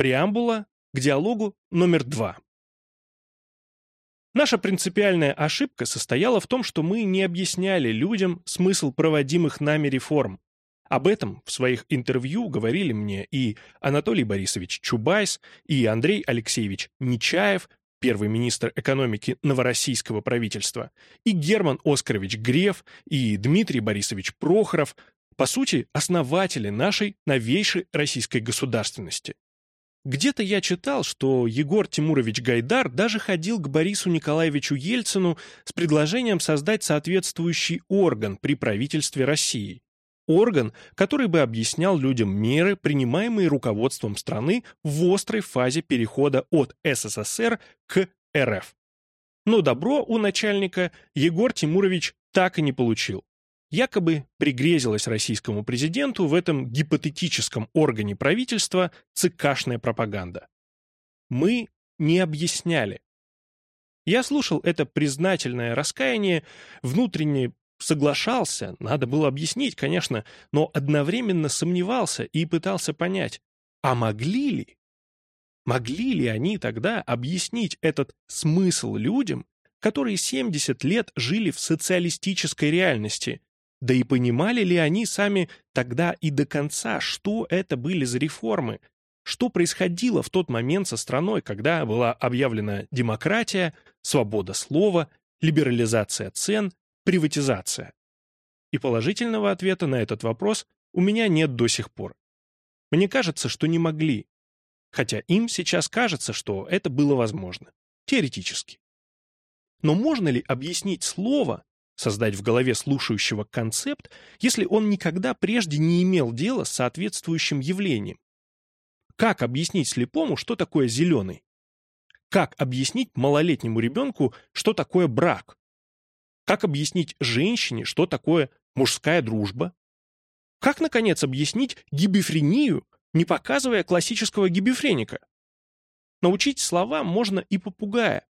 Преамбула к диалогу номер два. Наша принципиальная ошибка состояла в том, что мы не объясняли людям смысл проводимых нами реформ. Об этом в своих интервью говорили мне и Анатолий Борисович Чубайс, и Андрей Алексеевич Нечаев, первый министр экономики новороссийского правительства, и Герман Оскарович Греф, и Дмитрий Борисович Прохоров, по сути, основатели нашей новейшей российской государственности. Где-то я читал, что Егор Тимурович Гайдар даже ходил к Борису Николаевичу Ельцину с предложением создать соответствующий орган при правительстве России. Орган, который бы объяснял людям меры, принимаемые руководством страны в острой фазе перехода от СССР к РФ. Но добро у начальника Егор Тимурович так и не получил якобы пригрезилась российскому президенту в этом гипотетическом органе правительства ЦКшная пропаганда. Мы не объясняли. Я слушал это признательное раскаяние, внутренне соглашался, надо было объяснить, конечно, но одновременно сомневался и пытался понять, а могли ли? Могли ли они тогда объяснить этот смысл людям, которые 70 лет жили в социалистической реальности, да и понимали ли они сами тогда и до конца, что это были за реформы, что происходило в тот момент со страной, когда была объявлена демократия, свобода слова, либерализация цен, приватизация? И положительного ответа на этот вопрос у меня нет до сих пор. Мне кажется, что не могли. Хотя им сейчас кажется, что это было возможно. Теоретически. Но можно ли объяснить слово, создать в голове слушающего концепт, если он никогда прежде не имел дела с соответствующим явлением? Как объяснить слепому, что такое зеленый? Как объяснить малолетнему ребенку, что такое брак? Как объяснить женщине, что такое мужская дружба? Как, наконец, объяснить гибефрению, не показывая классического гибефреника? Научить слова можно и попугая,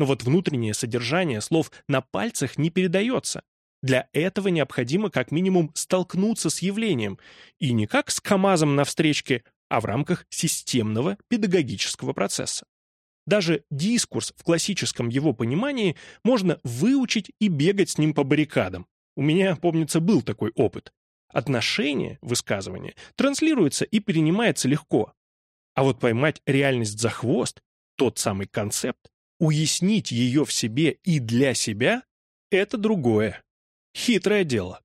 но вот внутреннее содержание слов на пальцах не передается. Для этого необходимо как минимум столкнуться с явлением, и не как с КАМАЗом на встречке, а в рамках системного педагогического процесса. Даже дискурс в классическом его понимании можно выучить и бегать с ним по баррикадам. У меня, помнится, был такой опыт. Отношение, высказывание, транслируется и перенимается легко. А вот поймать реальность за хвост, тот самый концепт, Уяснить ее в себе и для себя – это другое. Хитрое дело.